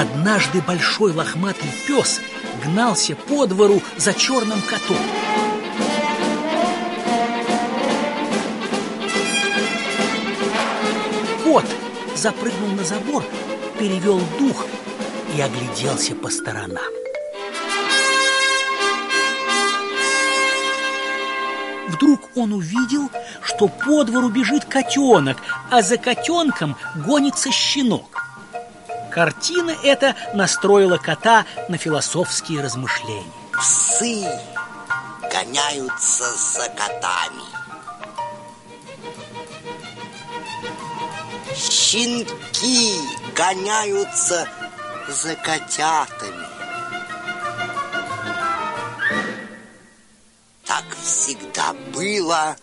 Однажды большой лохматый пес гнался по двору за черным котом. Кот запрыгнул на забор, перевел дух и огляделся по сторонам. Вдруг он увидел, что по двору бежит котенок, а за котенком гонится щенок. Картина эта настроила кота на философские размышления. Псы гоняются за котами. Щенки гоняются за котятами. Так всегда было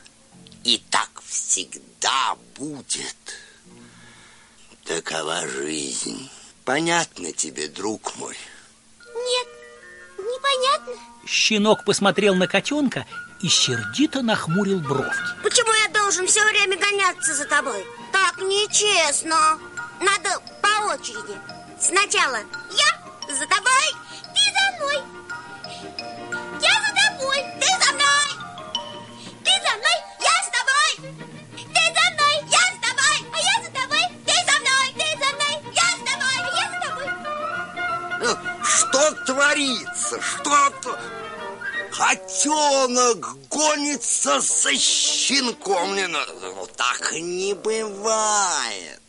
и так всегда будет. Такова жизнь. Понятно тебе, друг мой? Нет, непонятно. Щенок посмотрел на котенка и сердито нахмурил бровки. Почему я должен все время гоняться за тобой? Так нечестно. Надо по очереди. Сначала я за тобой, ты за мной. Что творится? Что-то... Котенок гонится со щенком. Ну, так не бывает.